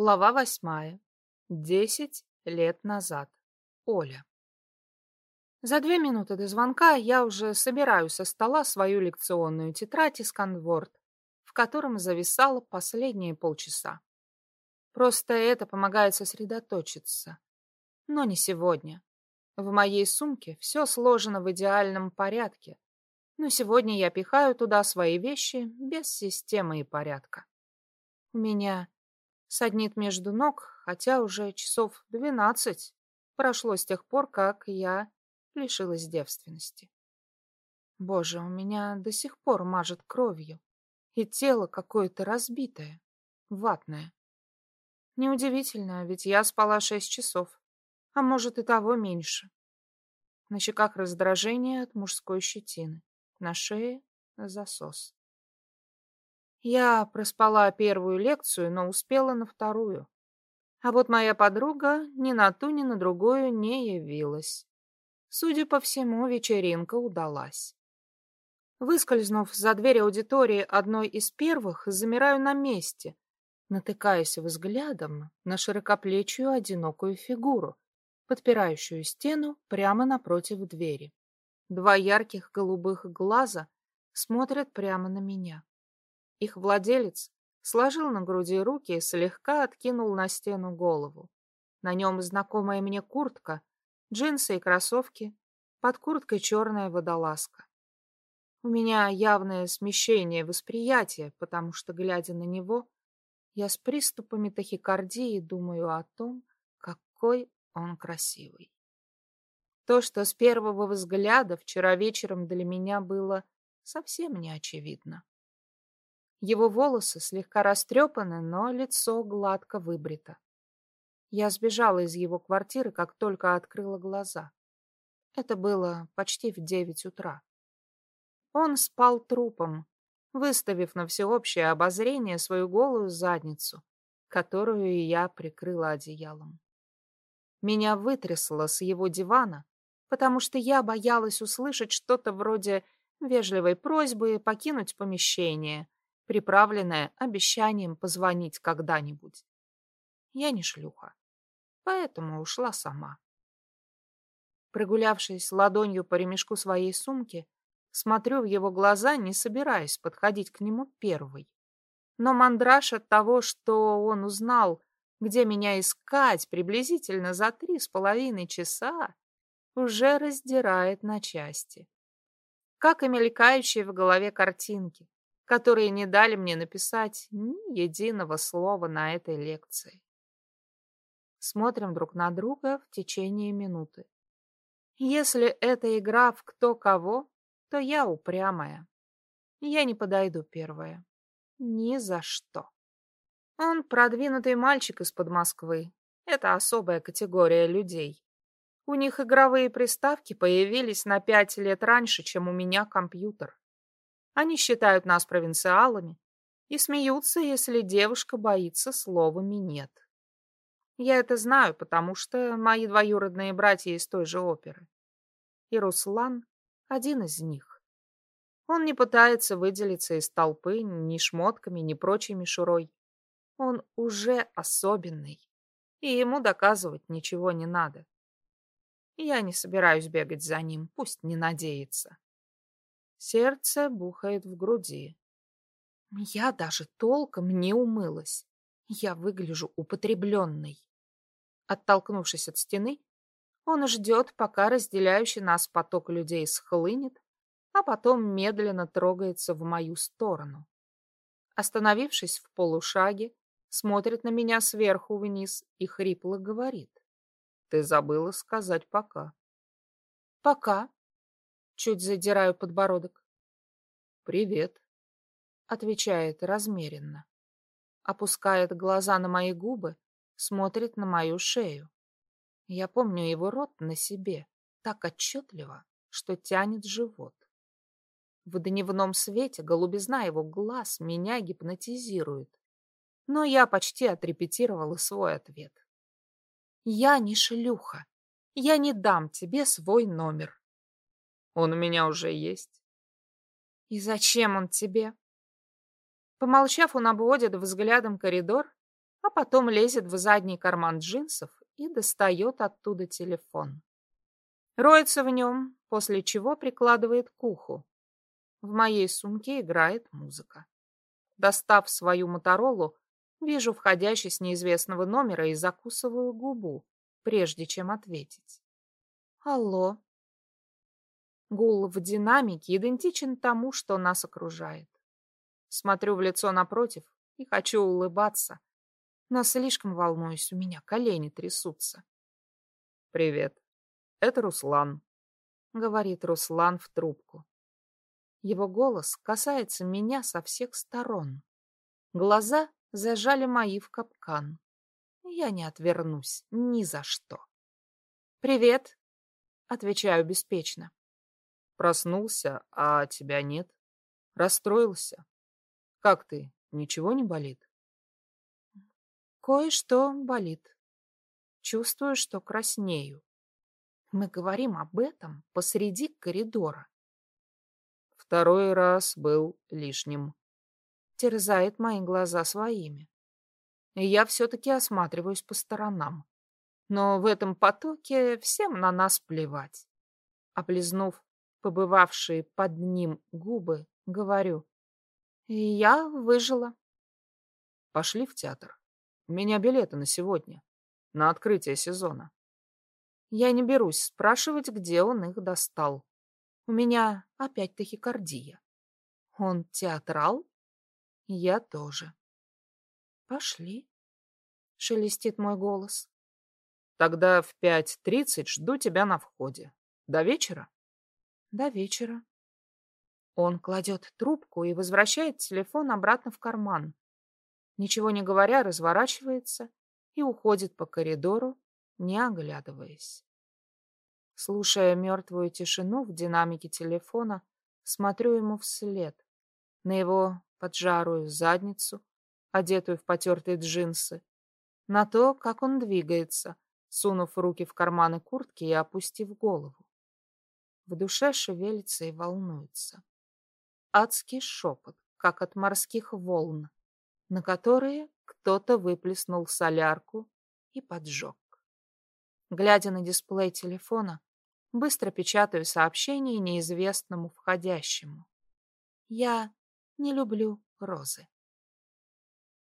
Глава восьмая. Десять лет назад. Оля. За две минуты до звонка я уже собираю со стола свою лекционную тетрадь из Канворд, в котором зависала последние полчаса. Просто это помогает сосредоточиться. Но не сегодня. В моей сумке все сложено в идеальном порядке, но сегодня я пихаю туда свои вещи без системы и порядка. У меня Саднит между ног, хотя уже часов двенадцать прошло с тех пор, как я лишилась девственности. Боже, у меня до сих пор мажет кровью, и тело какое-то разбитое, ватное. Неудивительно, ведь я спала шесть часов, а может и того меньше. На щеках раздражение от мужской щетины, на шее засос. Я проспала первую лекцию, но успела на вторую. А вот моя подруга ни на ту, ни на другую не явилась. Судя по всему, вечеринка удалась. Выскользнув за дверь аудитории одной из первых, замираю на месте, натыкаясь взглядом на широкоплечью одинокую фигуру, подпирающую стену прямо напротив двери. Два ярких голубых глаза смотрят прямо на меня. Их владелец сложил на груди руки и слегка откинул на стену голову. На нем знакомая мне куртка, джинсы и кроссовки, под курткой черная водолазка. У меня явное смещение восприятия, потому что, глядя на него, я с приступами тахикардии думаю о том, какой он красивый. То, что с первого взгляда вчера вечером для меня было совсем не очевидно. Его волосы слегка растрепаны, но лицо гладко выбрито. Я сбежала из его квартиры, как только открыла глаза. Это было почти в девять утра. Он спал трупом, выставив на всеобщее обозрение свою голую задницу, которую я прикрыла одеялом. Меня вытрясло с его дивана, потому что я боялась услышать что-то вроде вежливой просьбы покинуть помещение, приправленная обещанием позвонить когда-нибудь. Я не шлюха, поэтому ушла сама. Прогулявшись ладонью по ремешку своей сумки, смотрю в его глаза, не собираясь подходить к нему первой. Но мандраж от того, что он узнал, где меня искать приблизительно за три с половиной часа, уже раздирает на части. Как и мелькающие в голове картинки которые не дали мне написать ни единого слова на этой лекции. Смотрим друг на друга в течение минуты. Если это игра в кто кого, то я упрямая. Я не подойду первая. Ни за что. Он продвинутый мальчик из-под Москвы. Это особая категория людей. У них игровые приставки появились на пять лет раньше, чем у меня компьютер. Они считают нас провинциалами и смеются, если девушка боится словами «нет». Я это знаю, потому что мои двоюродные братья из той же оперы. И Руслан — один из них. Он не пытается выделиться из толпы ни шмотками, ни прочей мишурой. Он уже особенный, и ему доказывать ничего не надо. Я не собираюсь бегать за ним, пусть не надеется. Сердце бухает в груди. Я даже толком не умылась. Я выгляжу употребленной. Оттолкнувшись от стены, он ждет, пока разделяющий нас поток людей схлынет, а потом медленно трогается в мою сторону. Остановившись в полушаге, смотрит на меня сверху вниз и хрипло говорит. Ты забыла сказать «пока». «Пока», Чуть задираю подбородок. «Привет», — отвечает размеренно. Опускает глаза на мои губы, смотрит на мою шею. Я помню его рот на себе так отчетливо, что тянет живот. В дневном свете голубизна его глаз меня гипнотизирует. Но я почти отрепетировала свой ответ. «Я не шлюха. Я не дам тебе свой номер». Он у меня уже есть. И зачем он тебе? Помолчав, он обводит взглядом коридор а потом лезет в задний карман джинсов и достает оттуда телефон. Роется в нем, после чего прикладывает к уху. В моей сумке играет музыка. Достав свою Моторолу, вижу входящий с неизвестного номера и закусываю губу, прежде чем ответить. Алло. Гул в динамике идентичен тому, что нас окружает. Смотрю в лицо напротив и хочу улыбаться, но слишком волнуюсь, у меня колени трясутся. «Привет, это Руслан», — говорит Руслан в трубку. Его голос касается меня со всех сторон. Глаза зажали мои в капкан. Я не отвернусь ни за что. «Привет», — отвечаю беспечно. Проснулся, а тебя нет. Расстроился. Как ты, ничего не болит? Кое-что болит. Чувствую, что краснею. Мы говорим об этом посреди коридора. Второй раз был лишним. Терзает мои глаза своими. И я все-таки осматриваюсь по сторонам. Но в этом потоке всем на нас плевать. Облизнув побывавшие под ним губы, говорю. Я выжила. Пошли в театр. У меня билеты на сегодня. На открытие сезона. Я не берусь спрашивать, где он их достал. У меня опять тахикардия. Он театрал? Я тоже. Пошли, шелестит мой голос. Тогда в пять тридцать жду тебя на входе. До вечера? До вечера. Он кладет трубку и возвращает телефон обратно в карман. Ничего не говоря, разворачивается и уходит по коридору, не оглядываясь. Слушая мертвую тишину в динамике телефона, смотрю ему вслед, на его поджарую задницу, одетую в потертые джинсы, на то, как он двигается, сунув руки в карманы куртки и опустив голову. В душе шевелится и волнуется. Адский шепот, как от морских волн, на которые кто-то выплеснул солярку и поджег. Глядя на дисплей телефона, Быстро печатаю сообщение неизвестному входящему. Я не люблю розы.